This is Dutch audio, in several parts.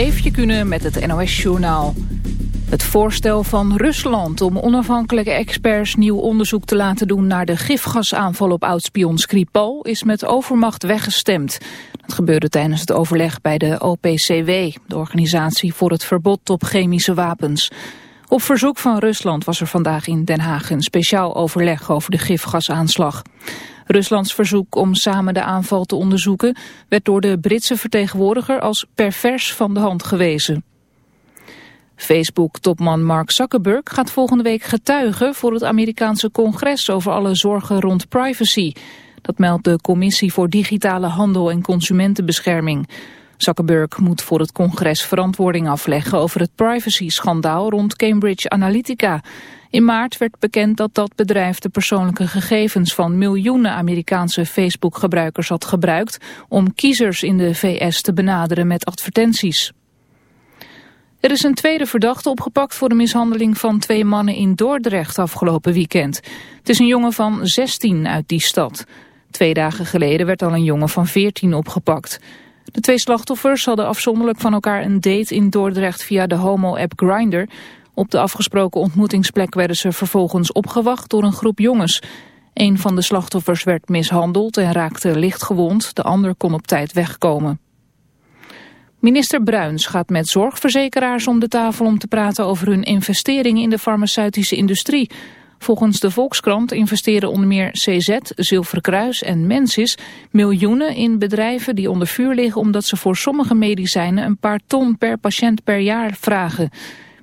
Eefje Kunnen met het NOS-journaal. Het voorstel van Rusland om onafhankelijke experts nieuw onderzoek te laten doen naar de gifgasaanval op oudspion Skripal is met overmacht weggestemd. Dat gebeurde tijdens het overleg bij de OPCW, de organisatie voor het verbod op chemische wapens. Op verzoek van Rusland was er vandaag in Den Haag een speciaal overleg over de gifgasaanslag. Ruslands verzoek om samen de aanval te onderzoeken werd door de Britse vertegenwoordiger als pervers van de hand gewezen. Facebook-topman Mark Zuckerberg gaat volgende week getuigen voor het Amerikaanse congres over alle zorgen rond privacy. Dat meldt de Commissie voor Digitale Handel en Consumentenbescherming. Zuckerberg moet voor het congres verantwoording afleggen over het privacy-schandaal rond Cambridge Analytica. In maart werd bekend dat dat bedrijf de persoonlijke gegevens van miljoenen Amerikaanse Facebook-gebruikers had gebruikt om kiezers in de VS te benaderen met advertenties. Er is een tweede verdachte opgepakt voor de mishandeling van twee mannen in Dordrecht afgelopen weekend. Het is een jongen van 16 uit die stad. Twee dagen geleden werd al een jongen van 14 opgepakt. De twee slachtoffers hadden afzonderlijk van elkaar een date in Dordrecht via de homo-app Grindr. Op de afgesproken ontmoetingsplek werden ze vervolgens opgewacht door een groep jongens. Een van de slachtoffers werd mishandeld en raakte licht gewond, de ander kon op tijd wegkomen. Minister Bruins gaat met zorgverzekeraars om de tafel om te praten over hun investeringen in de farmaceutische industrie. Volgens de Volkskrant investeren onder meer CZ, Zilveren Kruis en Mensis miljoenen in bedrijven die onder vuur liggen omdat ze voor sommige medicijnen een paar ton per patiënt per jaar vragen.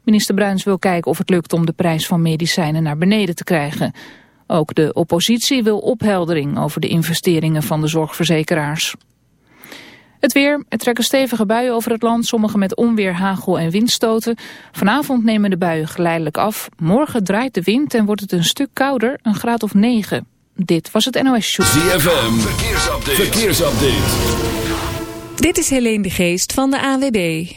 Minister Bruins wil kijken of het lukt om de prijs van medicijnen naar beneden te krijgen. Ook de oppositie wil opheldering over de investeringen van de zorgverzekeraars. Het weer, er trekken stevige buien over het land, sommige met onweer, hagel en windstoten. Vanavond nemen de buien geleidelijk af. Morgen draait de wind en wordt het een stuk kouder, een graad of 9. Dit was het NOS Show. ZFM, verkeersupdate. verkeersupdate. Dit is Helene de Geest van de AWB.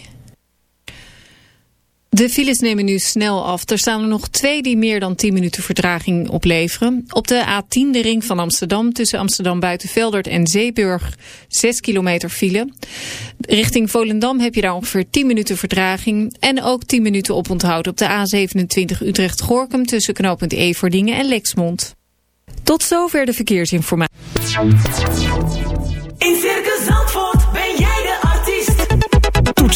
De files nemen nu snel af. Er staan er nog twee die meer dan 10 minuten vertraging opleveren. Op de A10 de ring van Amsterdam tussen Amsterdam Buitenveldert en Zeeburg 6 kilometer file. Richting Volendam heb je daar ongeveer 10 minuten vertraging. En ook 10 minuten oponthoud op de A27 Utrecht-Gorkum tussen knooppunt Everdingen en Lexmond. Tot zover de verkeersinformatie. In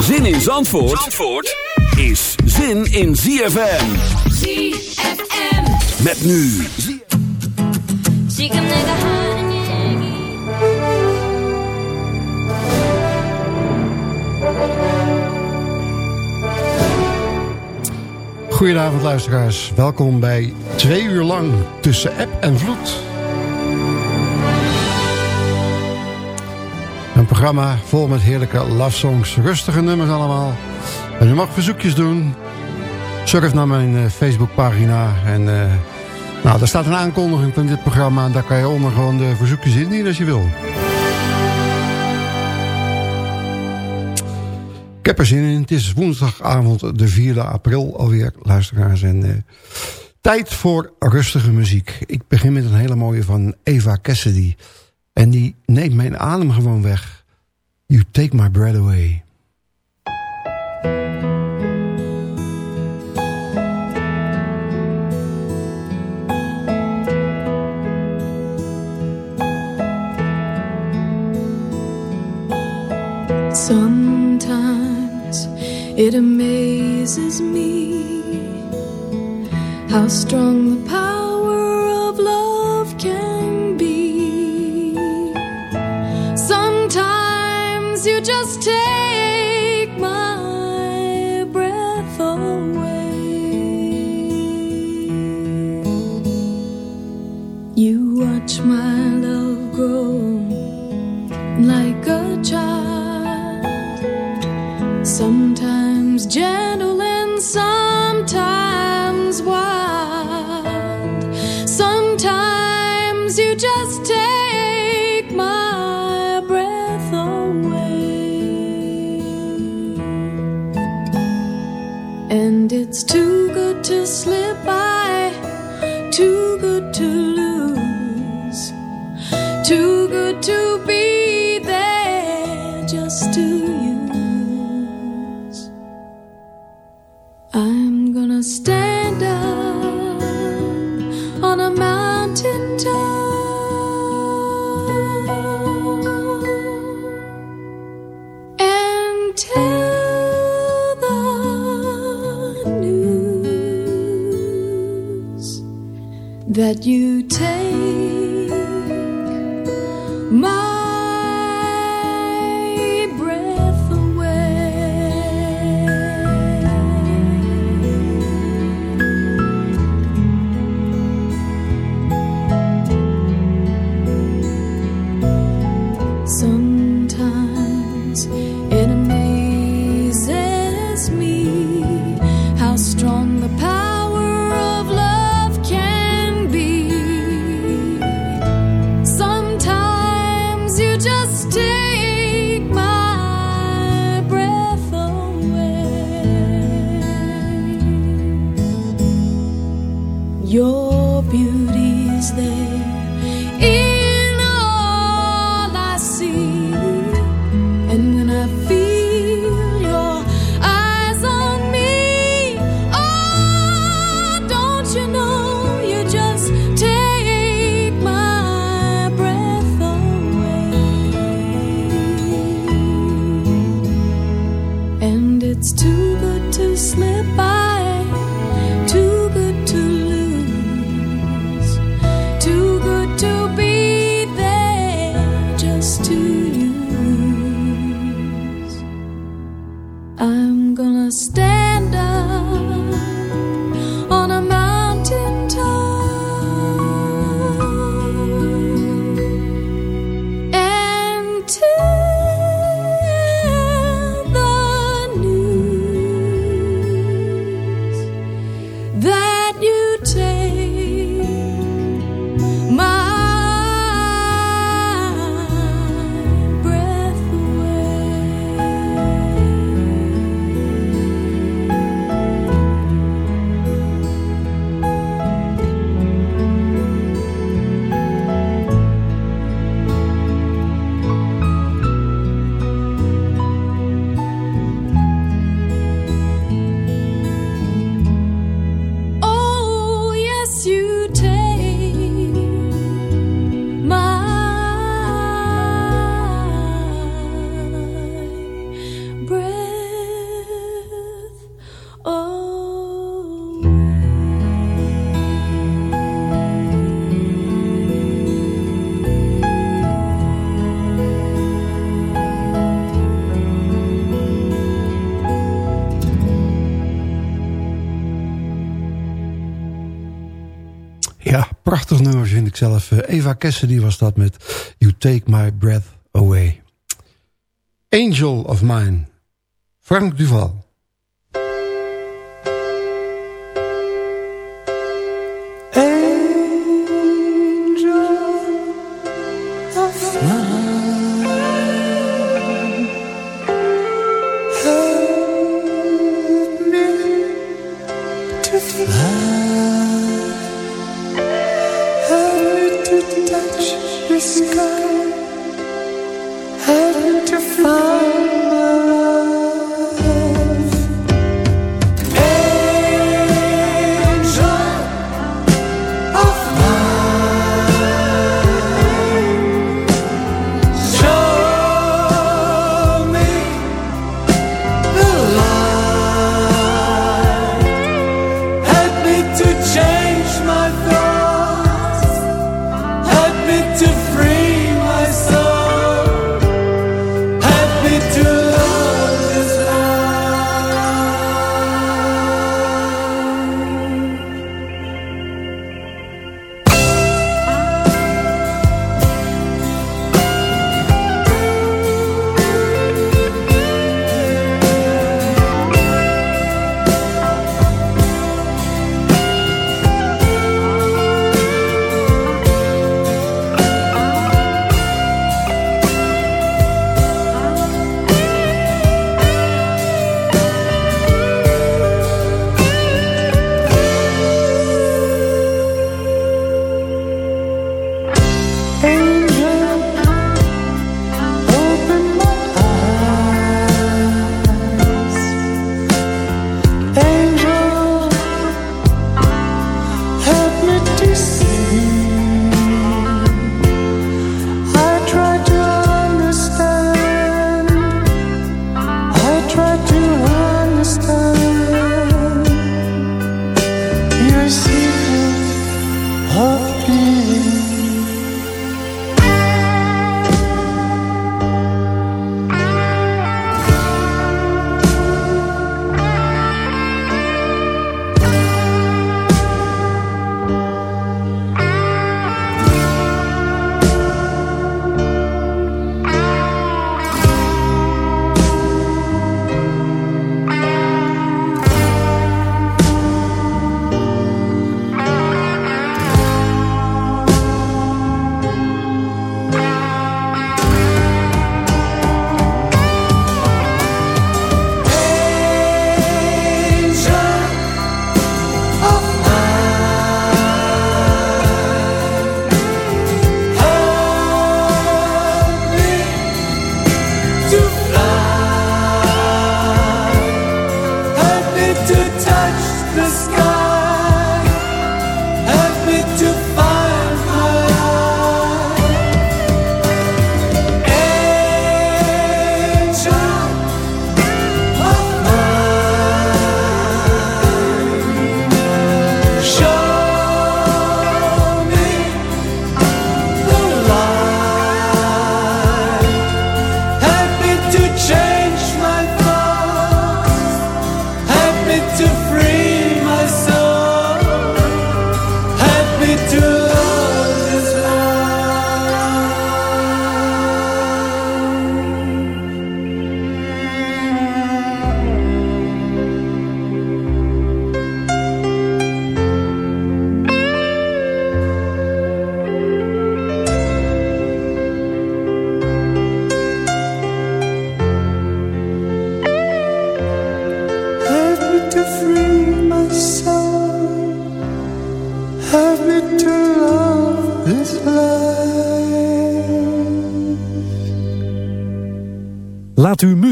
Zin in Zandvoort, Zandvoort is zin in ZFM. ZFM. Met nu. Goedenavond luisteraars, welkom bij twee uur lang tussen app en vloed. Een programma vol met heerlijke love songs. Rustige nummers allemaal. En u mag verzoekjes doen. Surf naar mijn eh, Facebookpagina. En uh, nou, daar staat een aankondiging van dit programma. En daar kan je onder gewoon de verzoekjes indienen als je wil. Ik heb er zin in. Het is woensdagavond de 4 april alweer, luisteraars. En eh, tijd voor rustige muziek. Ik begin met een hele mooie van Eva Cassidy. En die neemt mijn adem gewoon weg. You Take My Breath Away. Sometimes it amazes me how strong the power you just that you take. Your beauty's there. prachtig nummer vind ik zelf. Eh, Eva Cassidy was dat met You Take My Breath Away. Angel of Mine, Frank Duval.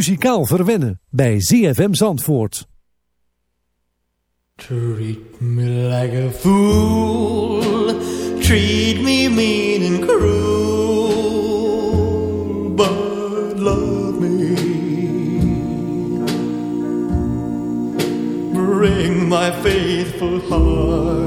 muzikaal verwennen bij ZFM Zandvoort. Treat me like a fool, treat me mean and cruel, but love me. Bring my faithful heart.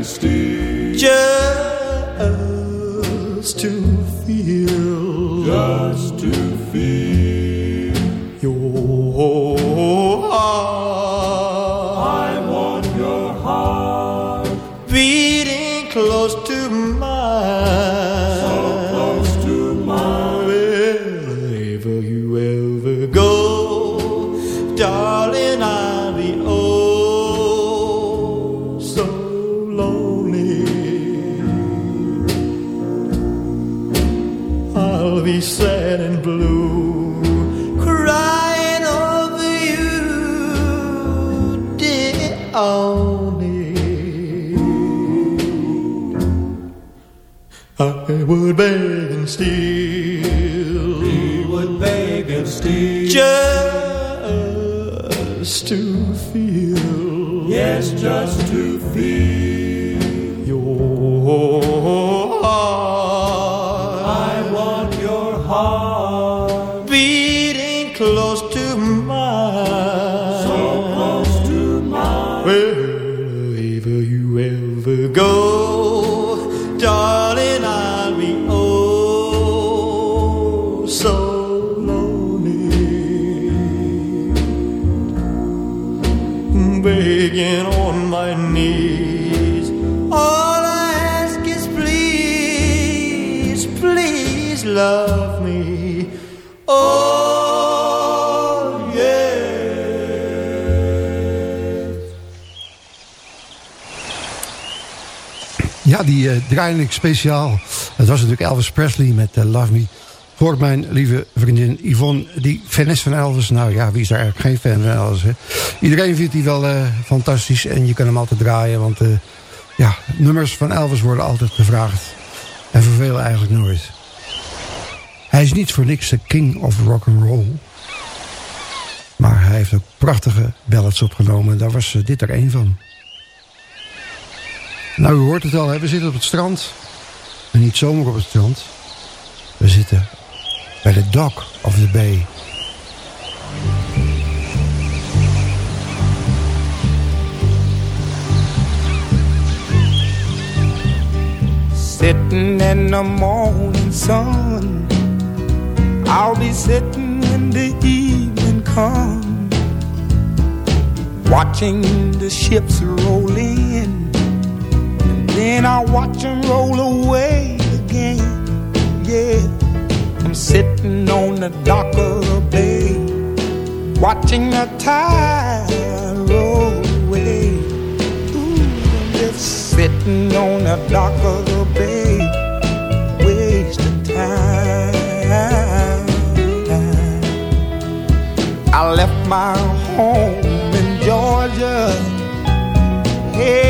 just to feel, just to feel. Beg and steal. He would beg and steal. Just to feel. Yes, just die uh, draaide ik speciaal. Het was natuurlijk Elvis Presley met eh, Love Me. Voor mijn lieve vriendin Yvonne, die fan is van Elvis. Nou ja, wie is daar eigenlijk geen fan van Elvis? Hè? Iedereen vindt die wel eh, fantastisch en je kan hem altijd draaien. Want eh, ja, nummers van Elvis worden altijd gevraagd. En vervelen eigenlijk nooit. Hij is niet voor niks de king of rock and roll. Maar hij heeft ook prachtige ballads opgenomen. Daar was eh, dit er één van. Nou, u hoort het al, hè? we zitten op het strand. En niet zomaar op het strand. We zitten bij de dock of the bay. Sitting in the morning sun. I'll be sitting when the evening comes. Watching the ships roll in. Then I'll watch them roll away again. Yeah. I'm sitting on the dock of the bay. Watching the tide roll away. Ooh, I'm just sitting on the dock of the bay, wasting time. I left my home in Georgia, headed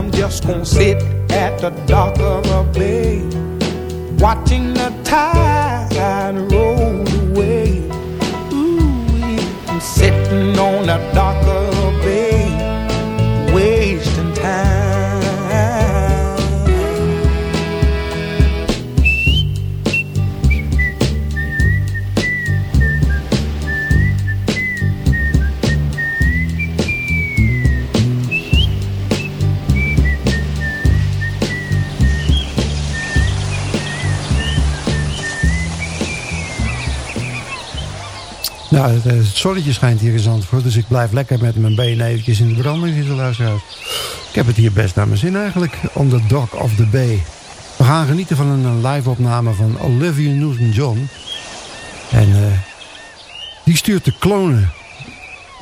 I'm just gonna sit at the dock of a bay, watching the tide roll away. Ooh, I'm sitting on the dock Eh, het zonnetje schijnt hier in Zandvoort, dus ik blijf lekker met mijn benen eventjes in de branding zitten luisteren. Ik heb het hier best naar mijn zin eigenlijk, on the dock of the bay. We gaan genieten van een live opname van Olivia Newton-John. En eh, die stuurt de klonen,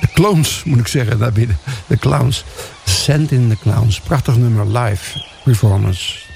de clowns moet ik zeggen, naar binnen. De clowns, Send in the Clowns, prachtig nummer live performance.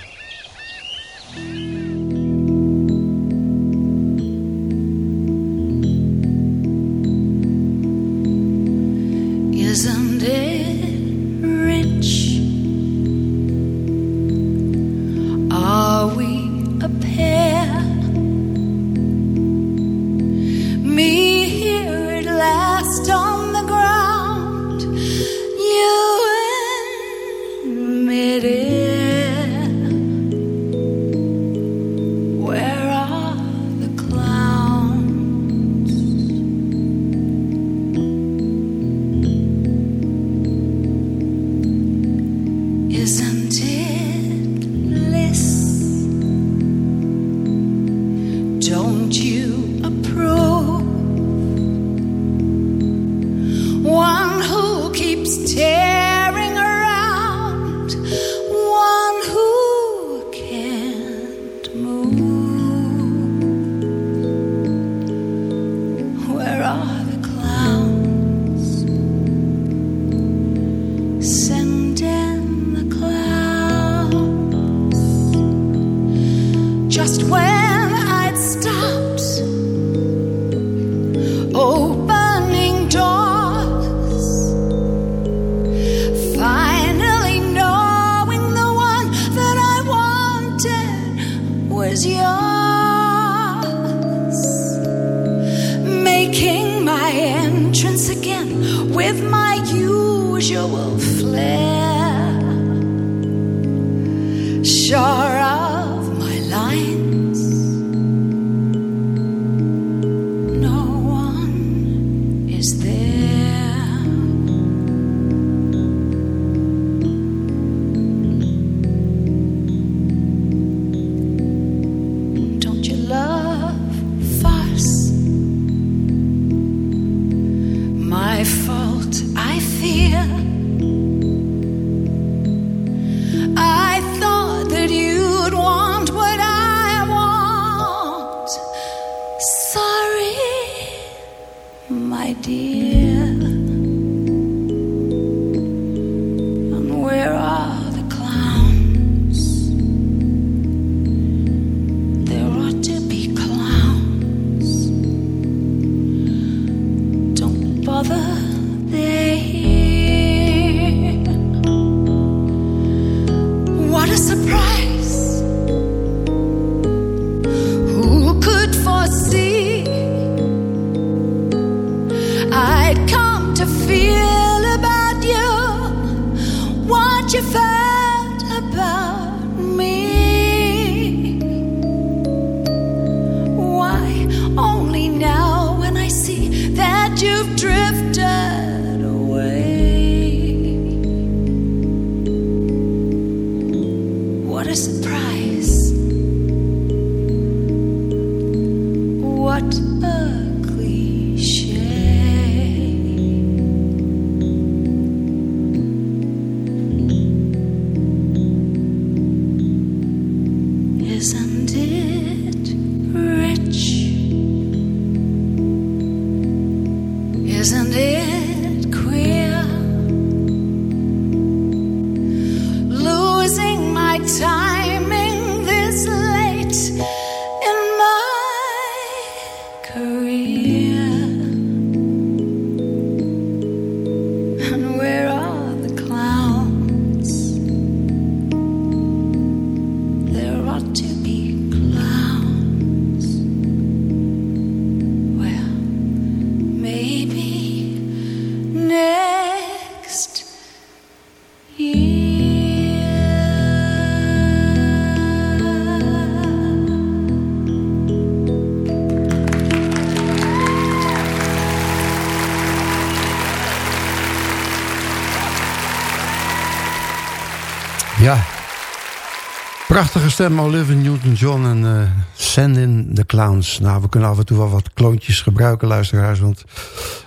Prachtige stem, Olivia Newton-John en uh, Send in the Clowns. Nou, we kunnen af en toe wel wat kloontjes gebruiken, luisteraars. Want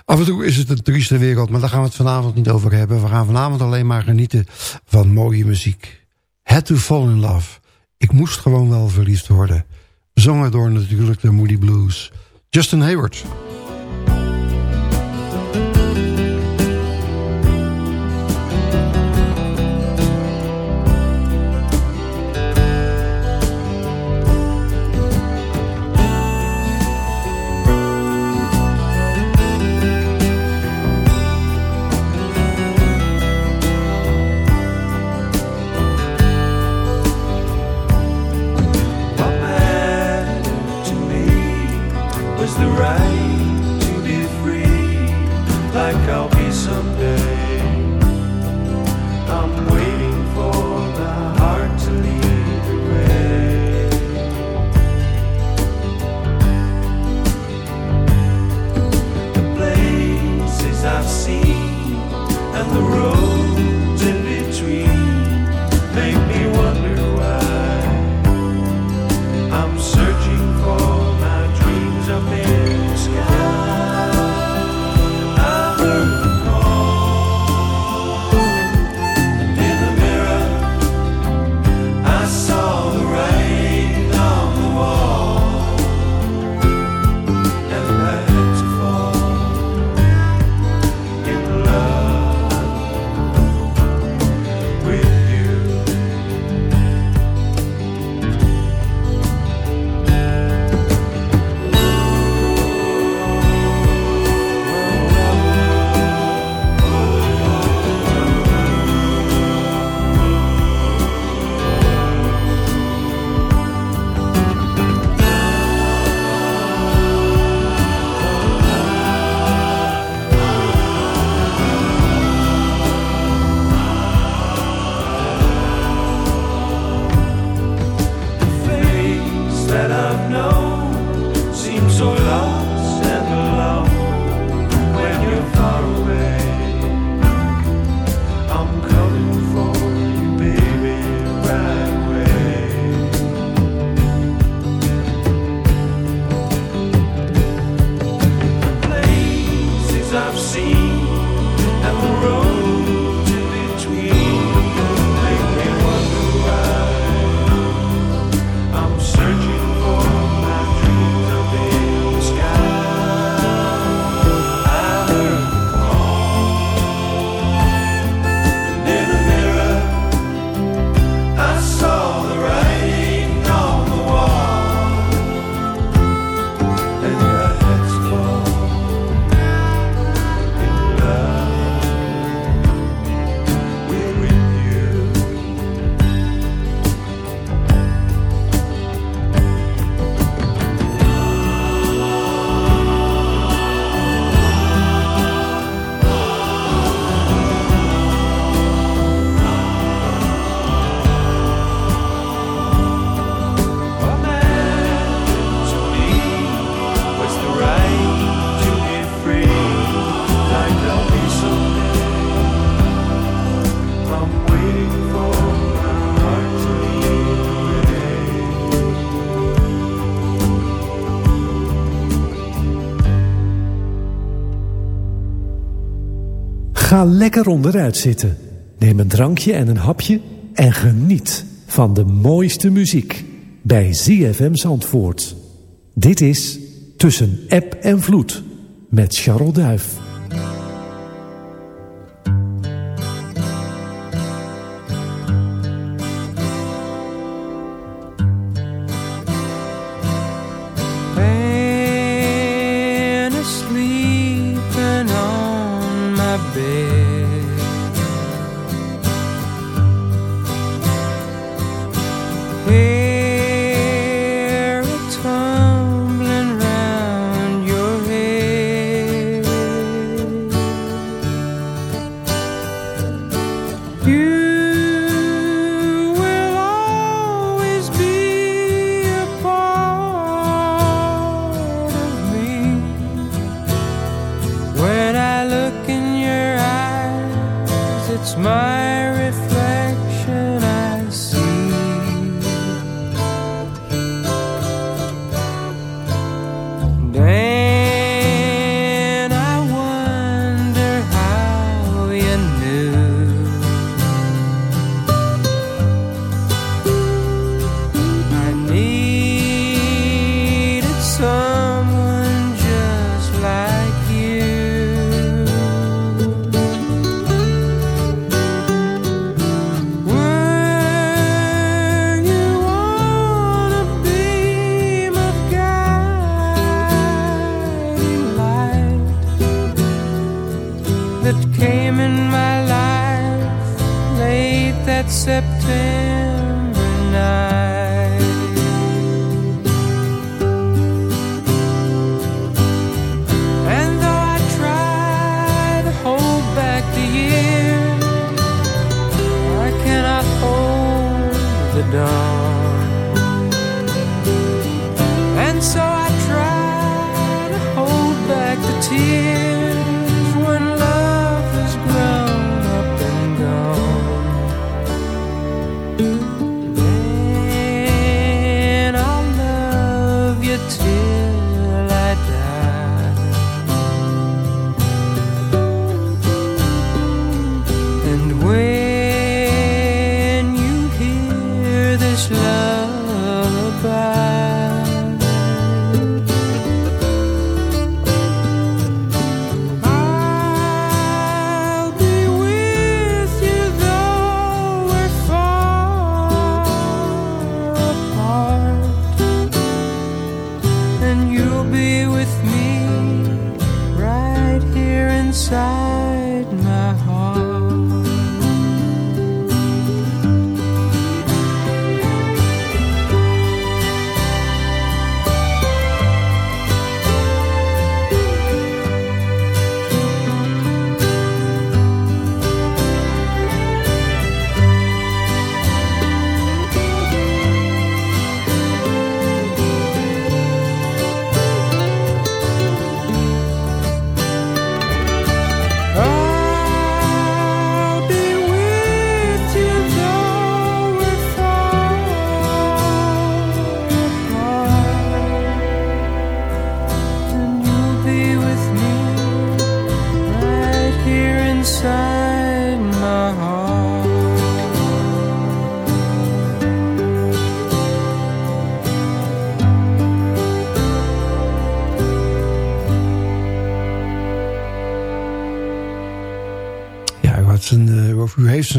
af en toe is het een trieste wereld, maar daar gaan we het vanavond niet over hebben. We gaan vanavond alleen maar genieten van mooie muziek. Had to fall in love. Ik moest gewoon wel verliefd worden. Zongen door natuurlijk de Moody Blues. Justin Hayward. Yeah. Ga lekker onderuit zitten. Neem een drankje en een hapje en geniet van de mooiste muziek bij ZFM Zandvoort. Dit is Tussen App en Vloed met Charles Duif.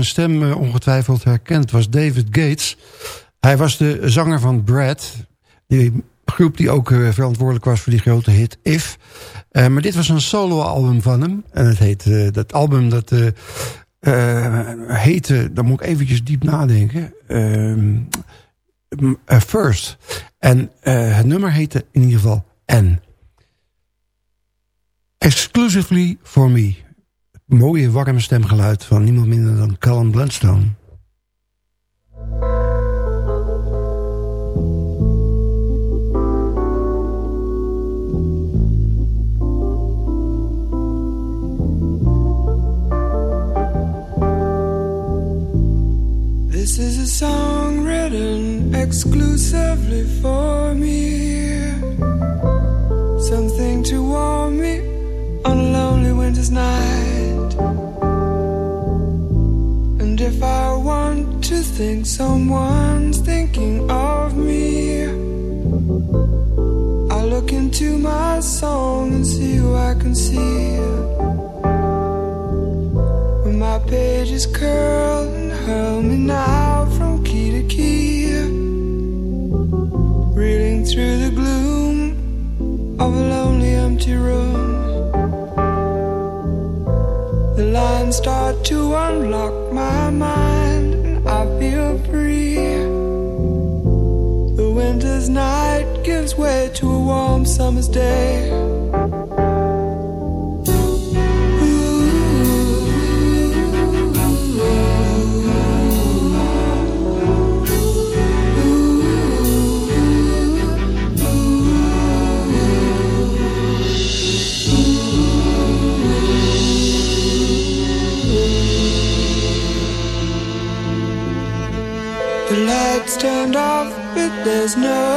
Stem eh, ongetwijfeld herkend. Was David Gates. Hij was de zanger van Brad. Die groep die ook eh, verantwoordelijk was voor die grote hit If. Eh, maar dit was een soloalbum van hem. En het heet, dat album dat heette... Dan moet ik eventjes diep nadenken. Ehm, eh, First. En het nummer heette in ieder geval N. Exclusively for me mooie warme stemgeluid van niemand minder dan Callum Blundstone. This is a song written exclusively for me. Something to warm me on a lonely winter's night. Think someone's thinking of me, I look into my song and see who I can see. When my pages curl and hurl me now from key to key, reeling through the gloom of a lonely empty room. The lines start to unlock summer's day. The lights turned off, but there's no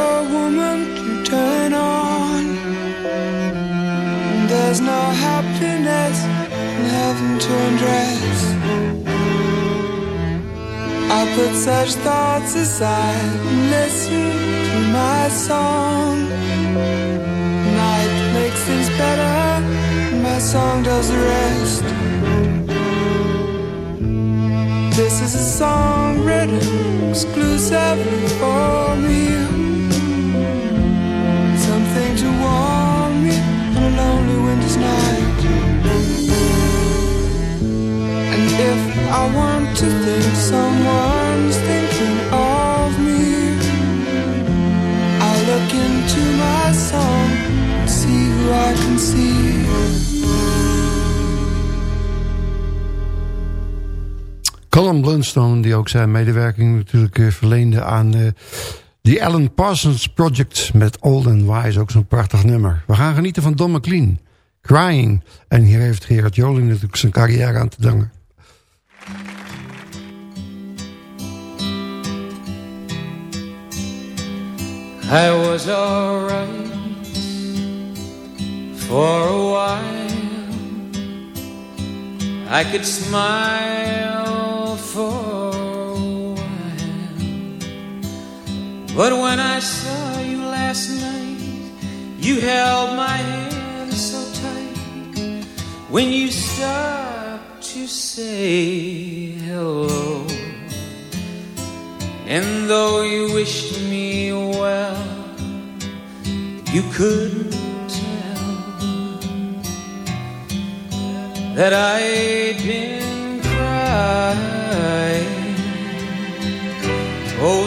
put such thoughts aside and listen to my song. Night makes things better, my song does the rest. This is a song written exclusively for me. Something to warm me on a lonely winter's night. And if I want to think someone Colin Blunstone, die ook zijn medewerking natuurlijk eh, verleende aan eh, The Alan Parsons Project met Old and Wise. Ook zo'n prachtig nummer. We gaan genieten van Don McLean, Crying. En hier heeft Gerard Joling natuurlijk zijn carrière aan te danken. I was alright for while. I could smile for a while. But when I saw you last night, you held my hand so tight. When you stopped to say hello. And though you wished me well, you couldn't tell that I'd been Oh,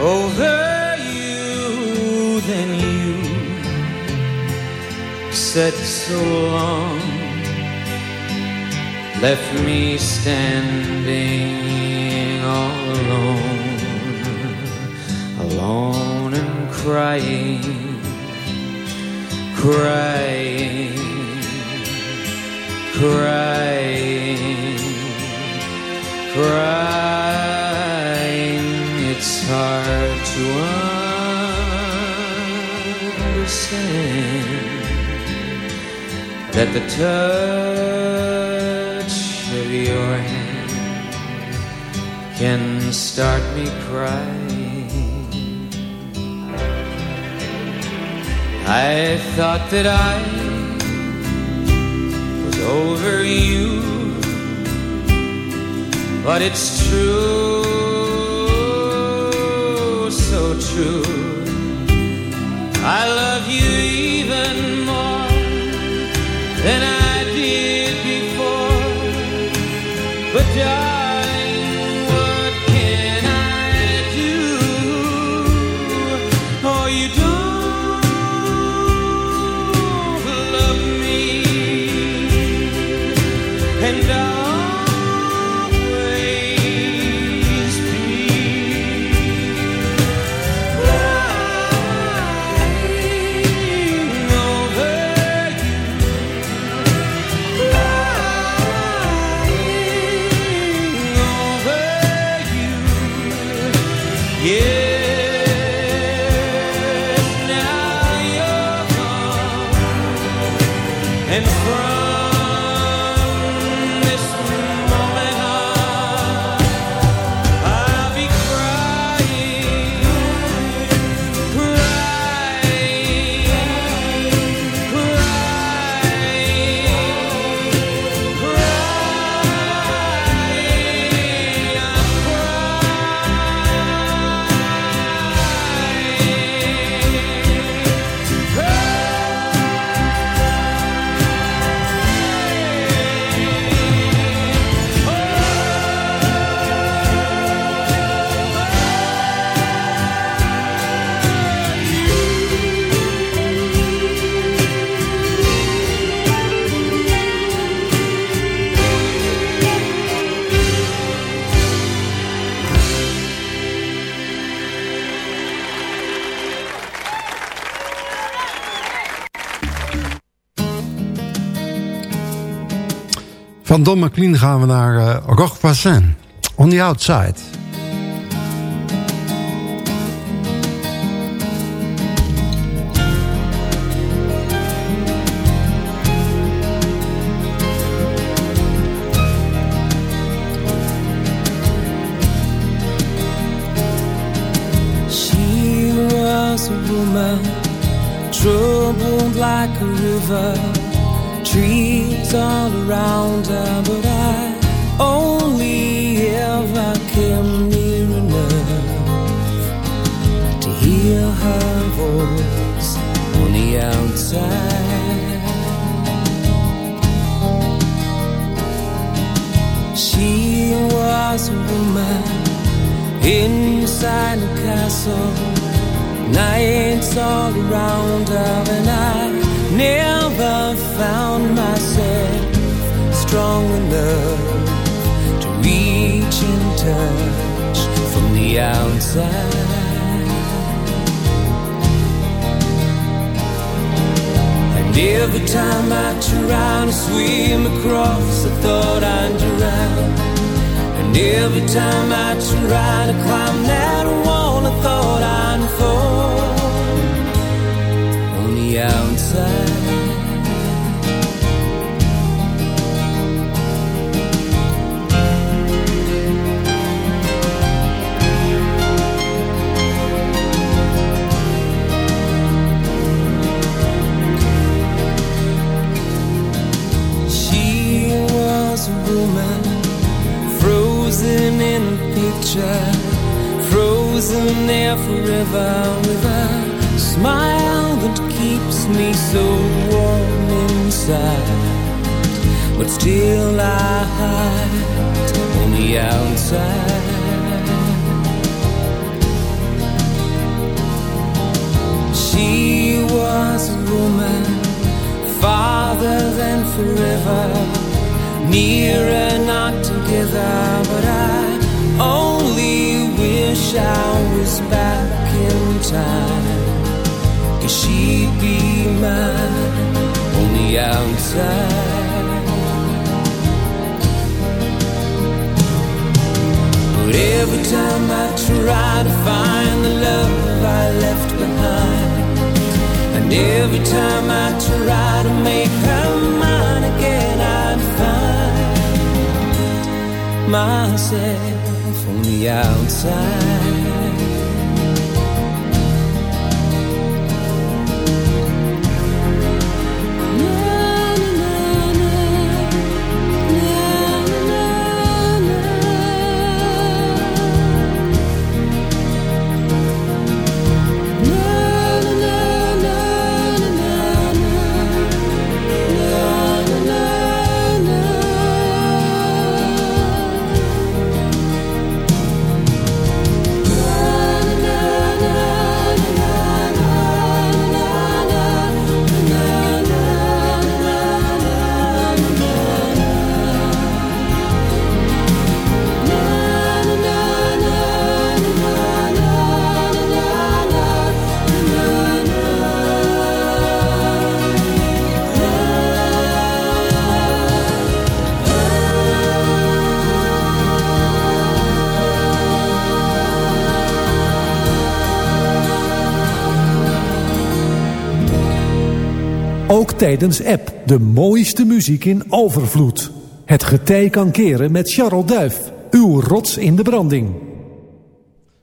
oh, said so long. Left me standing all alone, alone and crying, crying, crying, crying. It's hard to understand that the touch of your hand can start me crying. I thought that I was over you, but it's true, so true. I love you Van Don McLean gaan we naar uh, Roch On the Outside. Tijdens app. De mooiste muziek in overvloed. Het getij kan keren met Charles Duif. Uw rots in de branding.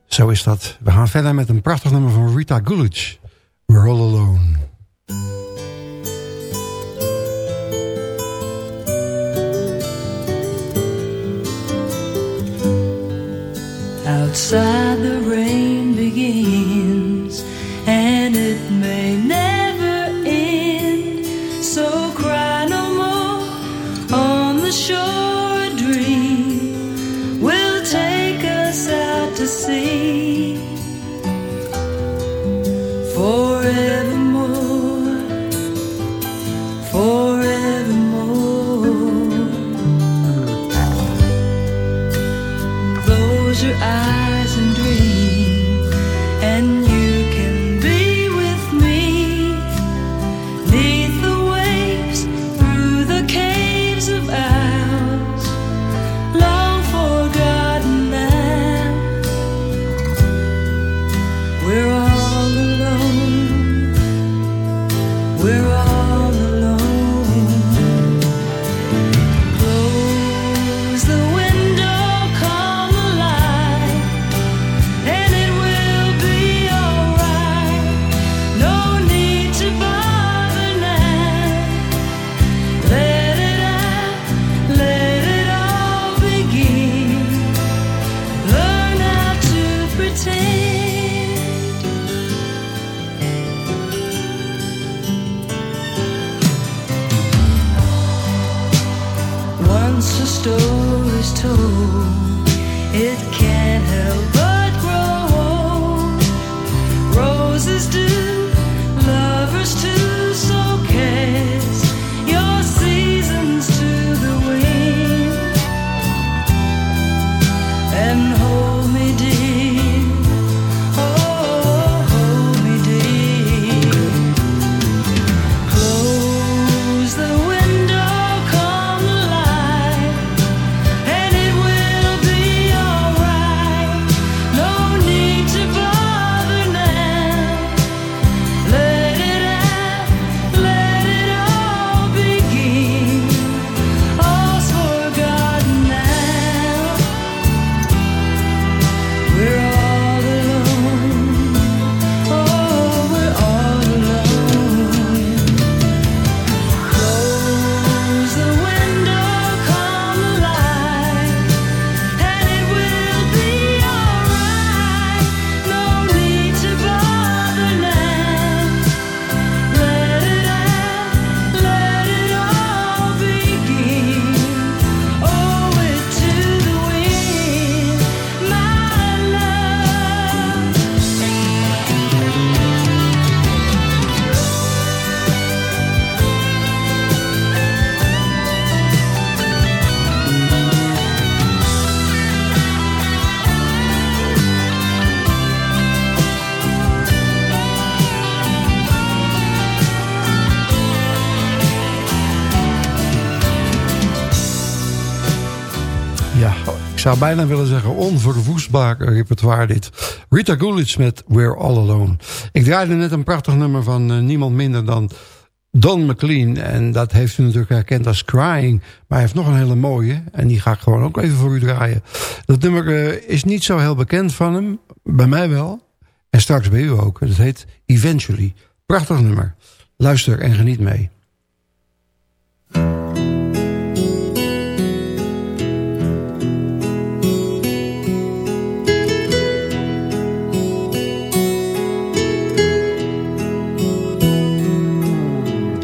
Zo is dat. We gaan verder met een prachtig nummer van Rita Gulich. We're all alone. Outside the zou bijna willen zeggen onverwoestbaar repertoire dit. Rita Coolidge met We're All Alone. Ik draaide net een prachtig nummer van uh, niemand minder dan Don McLean. En dat heeft u natuurlijk herkend als Crying. Maar hij heeft nog een hele mooie. En die ga ik gewoon ook even voor u draaien. Dat nummer uh, is niet zo heel bekend van hem. Bij mij wel. En straks bij u ook. Het heet Eventually. Prachtig nummer. Luister en geniet mee.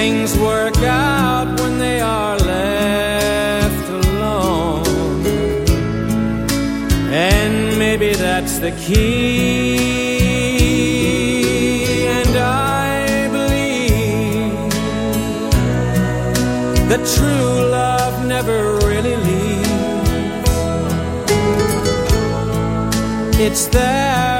things work out when they are left alone. And maybe that's the key. And I believe that true love never really leaves. It's there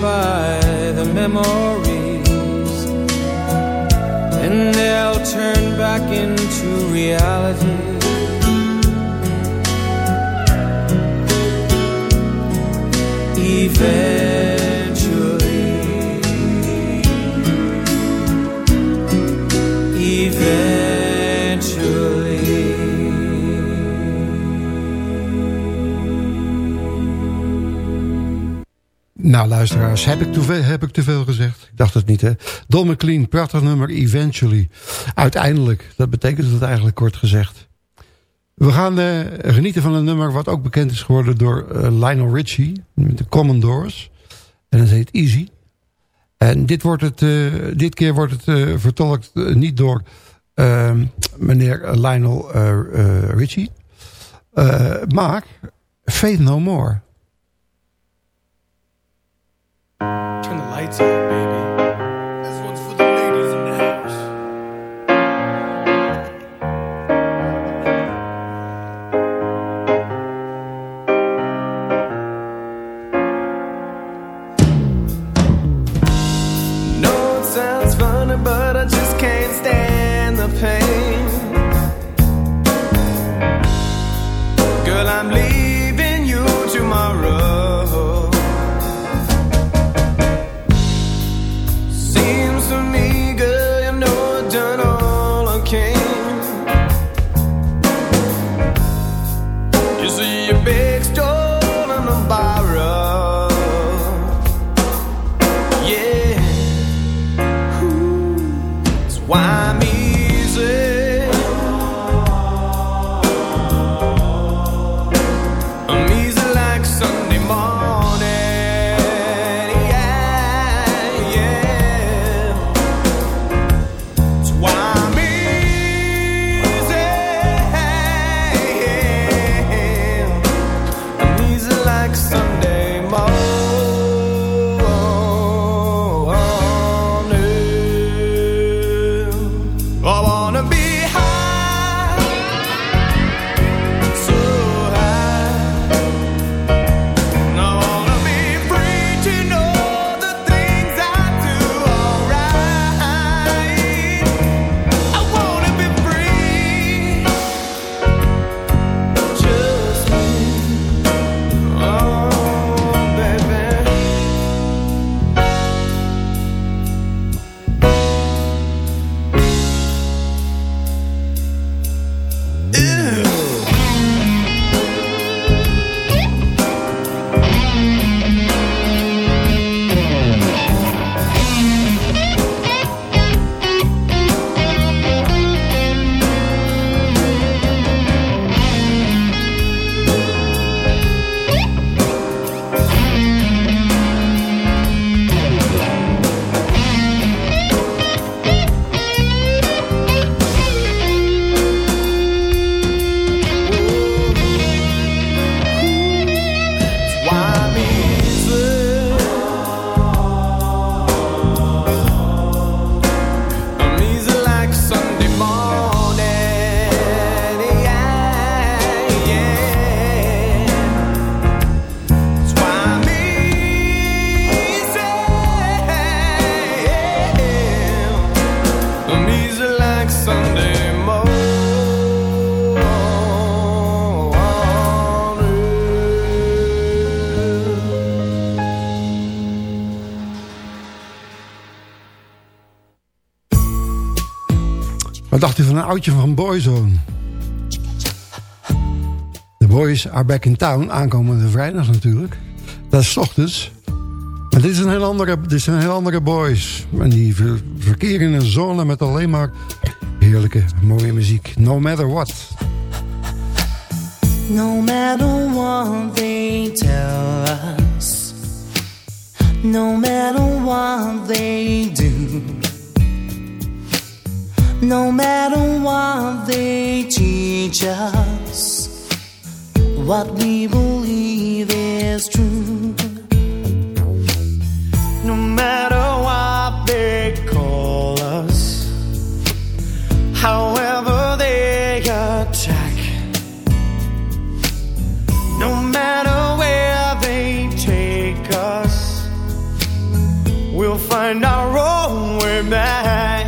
by the memories, and they'll turn back into reality. Eventually, Nou luisteraars, heb ik, te veel, heb ik te veel gezegd? Ik dacht het niet hè. Don McLean, prachtig nummer, Eventually. Uiteindelijk, dat betekent het eigenlijk kort gezegd. We gaan uh, genieten van een nummer wat ook bekend is geworden door uh, Lionel Richie. Met de Commodores. En dat heet Easy. En dit, wordt het, uh, dit keer wordt het vertolkt niet door ehm, meneer Lionel Richie. maar Faith No More. Turn the lights on, baby. Oudje van Boyzone? De Boys are back in town, aankomende vrijdag natuurlijk. Dat is ochtends. Maar dit is een heel andere, dit een heel andere Boys. En die ver- verkeren in een zone met alleen maar heerlijke, mooie muziek. No matter what. No matter what they tell us, no matter what they do, no matter what they teach us, what we believe is true. No matter what they call us, however they attack, no matter where they take us, we'll find our own way back.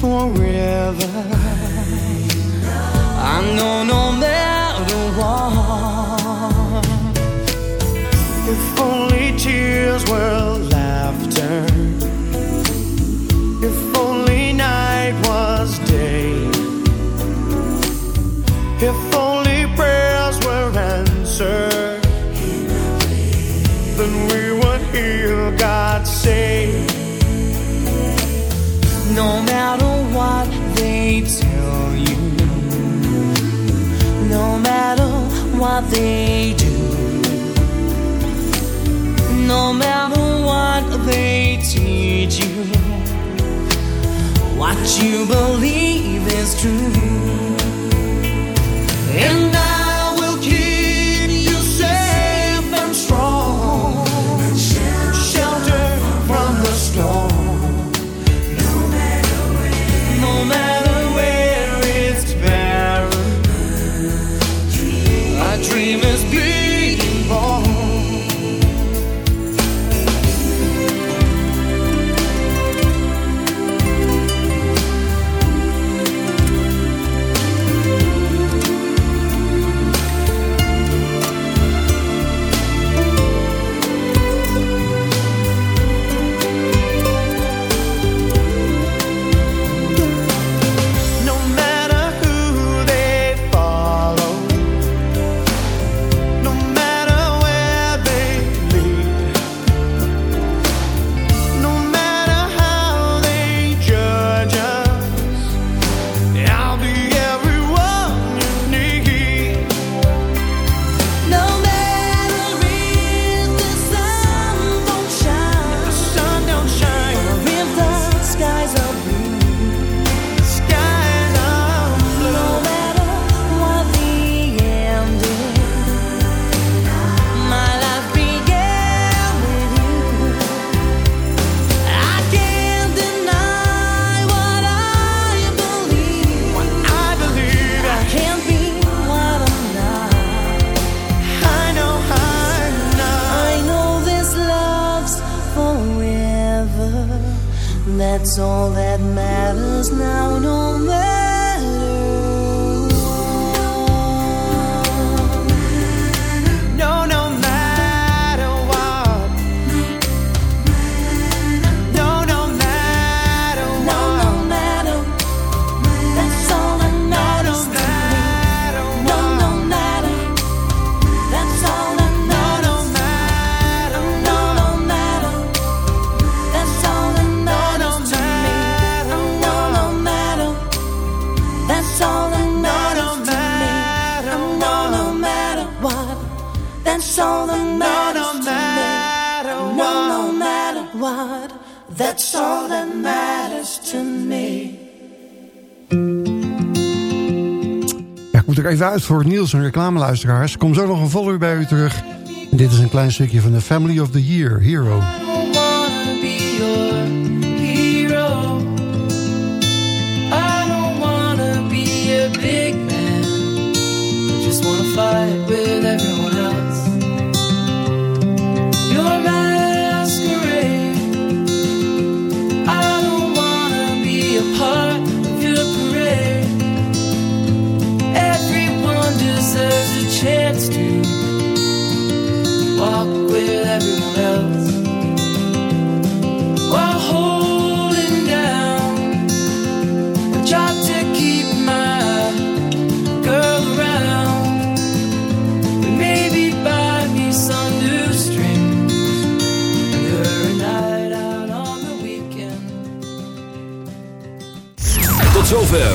Forever. I know no matter what. If only tears were they do, no matter what they teach you, what you believe is true. And even uit voor Niels en reclameluisteraars. Kom zo nog een vol uur bij u terug. En dit is een klein stukje van de Family of the Year, hero.